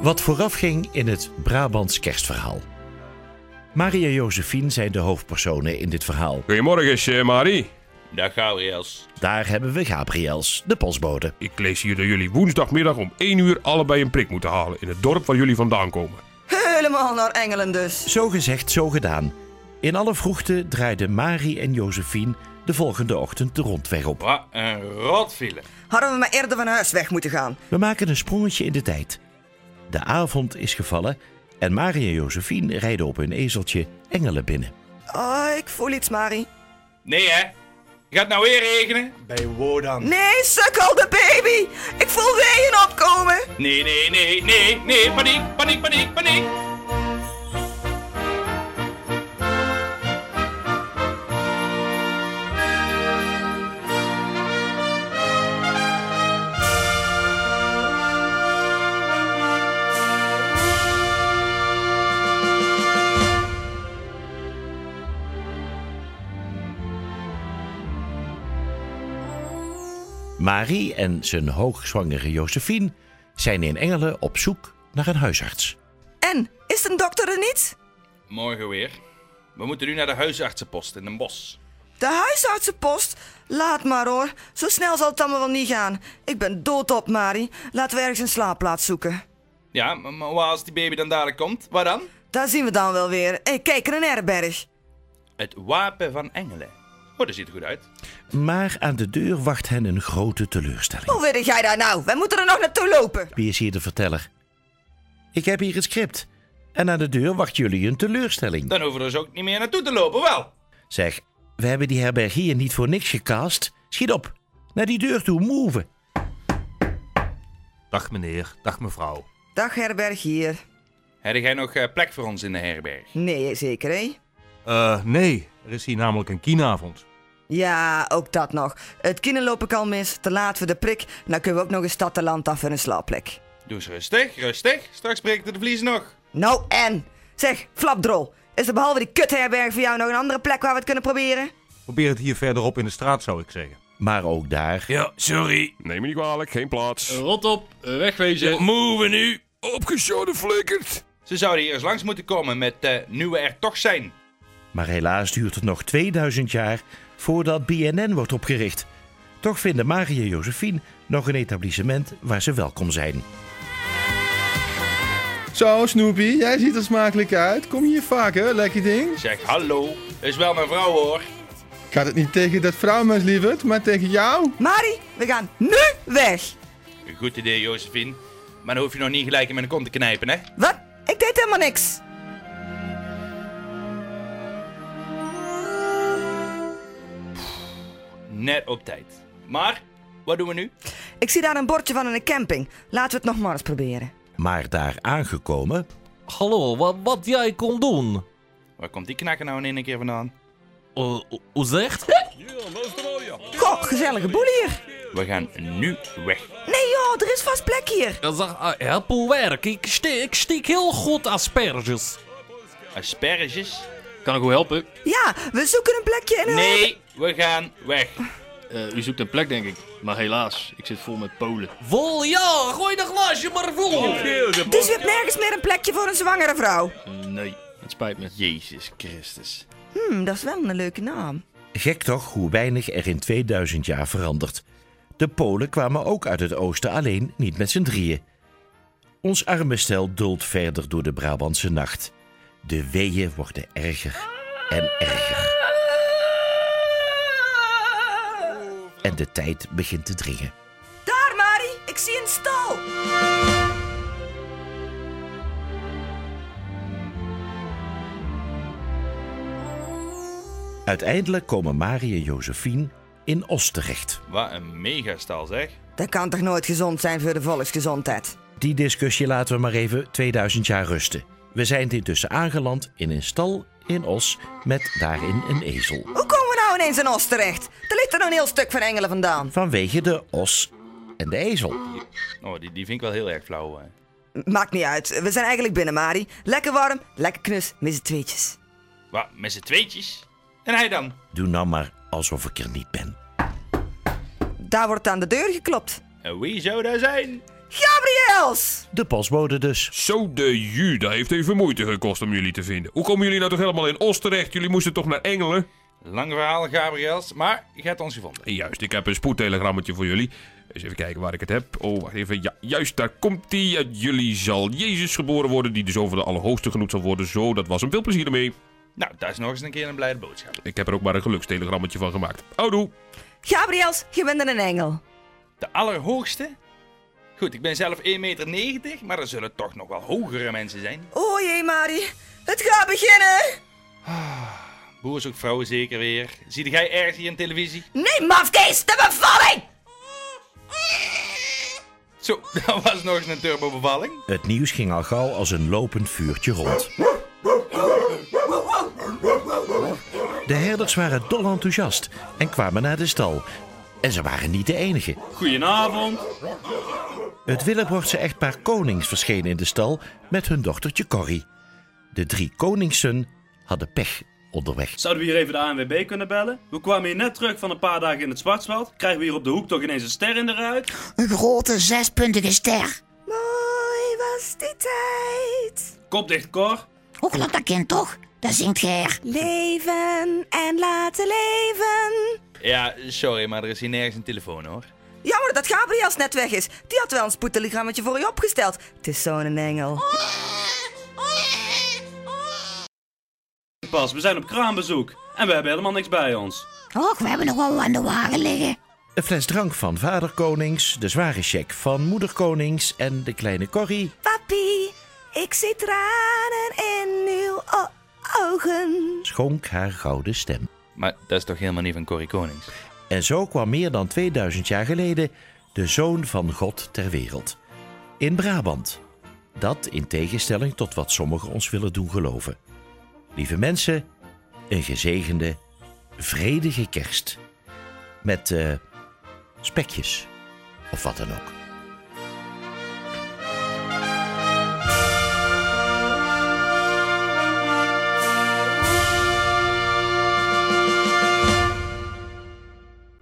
Wat voorafging in het Brabants kerstverhaal. Maria en Josephine zijn de hoofdpersonen in dit verhaal. Goedemorgen, Marie. Dag Gabriels. Daar hebben we Gabriels, de postbode. Ik lees hier dat jullie woensdagmiddag om 1 uur allebei een prik moeten halen in het dorp waar jullie vandaan komen. Helemaal naar Engelen dus. Zo gezegd, zo gedaan. In alle vroegte draaiden Marie en Josephine de volgende ochtend de rondweg op. Wat een rotfile. Hadden we maar eerder van huis weg moeten gaan. We maken een sprongetje in de tijd. De avond is gevallen en Marie en Josephine rijden op hun ezeltje Engelen binnen. Oh, ik voel iets, Marie. Nee hè? Gaat het nou weer regenen? Bij Wodan. Nee, sukkel de baby. Ik voel regen opkomen. Nee, nee, nee, nee, nee. Paniek, paniek, paniek, paniek. Marie en zijn hoogzwangere Josephine zijn in Engelen op zoek naar een huisarts. En, is een dokter er niet? Morgen weer. We moeten nu naar de huisartsenpost in Den Bosch. De huisartsenpost? Laat maar hoor. Zo snel zal het allemaal wel niet gaan. Ik ben doodop, Marie. Laten we ergens een slaapplaats zoeken. Ja, maar, als die baby dan dadelijk komt? Waar dan? Daar zien we dan wel weer. Hé, hey, kijk, een herberg. Het wapen van Engelen. Oh, dat ziet er goed uit. Maar aan de deur wacht hen een grote teleurstelling. Hoe weet jij daar nou? Wij moeten er nog naartoe lopen. Wie is hier de verteller? Ik heb hier het script. En aan de deur wacht jullie een teleurstelling. Dan hoeven we dus ook niet meer naartoe te lopen, wel? Zeg, we hebben die herberg hier niet voor niks gecast. Schiet op. Naar die deur toe, move. Dag meneer, dag mevrouw. Dag herberg hier. Heb jij nog uh, plek voor ons in de herberg? Nee, zeker hè? Uh, nee, er is hier namelijk een kienavond. Ja, ook dat nog. Het kinen loop ik al mis, te laat voor de prik. Dan kunnen we ook nog een stad te land af voor een slaapplek. Doe eens rustig, rustig. Straks breekt de vlies nog. Nou en? Zeg, flapdrol. Is er behalve die kutherberg voor jou nog een andere plek waar we het kunnen proberen? Probeer het hier verderop in de straat, zou ik zeggen. Maar ook daar... Ja, sorry. Neem me niet kwalijk, geen plaats. Rot op, wegwezen. Ja, move nu. Opgeschoten flikkerd. Ze zouden hier eens langs moeten komen met uh, nu we er toch zijn. Maar helaas duurt het nog 2000 jaar voordat BNN wordt opgericht. Toch vinden Marie en Josephine nog een etablissement waar ze welkom zijn. Zo, Snoopy, jij ziet er smakelijk uit. Kom hier vaker, lekker ding. Zeg hallo, is wel mijn vrouw hoor. Gaat het niet tegen dat vrouwmens, lieverd, maar tegen jou? Marie, we gaan nu weg. Goed idee, Josephine. Maar dan hoef je nog niet gelijk in mijn kont te knijpen, hè? Wat? Ik deed helemaal niks. Net op tijd. Maar, wat doen we nu? Ik zie daar een bordje van een camping. Laten we het nog maar eens proberen. Maar daar aangekomen... Hallo, wat, wat jij kon doen? Waar komt die knakker nou in één keer vandaan? Uh, hoe zegt? Goh, gezellige boel hier. We gaan nu weg. Nee joh, er is vast plek hier. Ja, zeg, uh, help werk. Ik ik steek heel goed asperges. Asperges? Kan ik u helpen? Ja, we zoeken een plekje in een... Nee, we gaan weg. Uh, u zoekt een plek, denk ik. Maar helaas, ik zit vol met Polen. Vol, ja! Gooi de glaasje maar vol! Dus u hebt nergens meer een plekje voor een zwangere vrouw? Uh, nee, het spijt me. Jezus Christus. Hmm, dat is wel een leuke naam. Gek toch hoe weinig er in 2000 jaar verandert. De Polen kwamen ook uit het oosten, alleen niet met z'n drieën. Ons arme stel dult verder door de Brabantse nacht. De weeën worden erger en erger. En de tijd begint te dringen. Daar, Marie, ik zie een stal. Uiteindelijk komen Marie en Josephine in Os terecht. Wat een megastal zeg. Dat kan toch nooit gezond zijn voor de volksgezondheid? Die discussie laten we maar even 2000 jaar rusten. We zijn intussen aangeland in een stal in Os met daarin een ezel. Hoe komen we nou ineens in Os terecht? Er ligt er nog een heel stuk van Engelen vandaan. Vanwege de os en de ezel. Oh, die, die vind ik wel heel erg flauw. Hè. Maakt niet uit. We zijn eigenlijk binnen, Marie. Lekker warm, lekker knus, met z'n tweetjes. Wat, met z'n tweetjes? En hij dan? Doe nou maar alsof ik er niet ben. Daar wordt aan de deur geklopt. En wie zou daar zijn? Gabriels! De postbode dus. Zo de ju, dat heeft even moeite gekost om jullie te vinden. Hoe komen jullie nou toch helemaal in Oost terecht? Jullie moesten toch naar Engelen? Lang verhaal, Gabriels, maar je hebt ons gevonden. Juist, ik heb een spoedtelegrammetje voor jullie. Eens even kijken waar ik het heb. Oh, wacht even. Ja, juist, daar komt ie. Uit jullie zal Jezus geboren worden, die zoon van de Allerhoogste genoemd zal worden. Zo, dat was hem. Veel plezier ermee. Nou, dat is nog eens een keer een blijde boodschap. Ik heb er ook maar een gelukstelegrammetje van gemaakt. Houdoe. Gabriels, je bent een engel. De allerhoogste? Goed, ik ben zelf 1,90 meter, maar er zullen toch nog wel hogere mensen zijn. O jee, Marie. Het gaat beginnen. Boer zoekt vrouwen zeker weer. Zie jij ergens hier in televisie? Nee, mafkees, de bevalling! Zo, dat was nog eens een turbobevalling. Het nieuws ging al gauw als een lopend vuurtje rond. De herders waren dol enthousiast en kwamen naar de stal. En ze waren niet de enige. Goedenavond. Het Willebrochtse echtpaar Konings verscheen in de stal met hun dochtertje Corrie. De drie Koningsen hadden pech onderweg. Zouden we hier even de ANWB kunnen bellen? We kwamen hier net terug van een paar dagen in het Zwartsveld. Krijgen we hier op de hoek toch ineens een ster in de ruit? Een grote zespuntige ster. Mooi was die tijd. Kop dicht, Cor. Hoe klopt dat kind toch? Dat zingt Ger. Leven en laten leven. Ja, sorry, maar er is hier nergens een telefoon hoor. Jammer dat Gabriels net weg is. Die had wel een spoedtelegrammetje voor u opgesteld. Het is zo'n engel. Pas, we zijn op kraambezoek. En we hebben helemaal niks bij ons. Och, we hebben nog wel wat aan de wagen liggen. Een fles drank van vader Konings, de zware cheque van moeder Konings en de kleine Corrie. Papi, ik zie tranen in uw ogen. schonk haar gouden stem. Maar dat is toch helemaal niet van Corrie Konings? En zo kwam meer dan 2000 jaar geleden de Zoon van God ter wereld. In Brabant. Dat in tegenstelling tot wat sommigen ons willen doen geloven. Lieve mensen, een gezegende, vredige kerst. Met eh, spekjes. Of wat dan ook.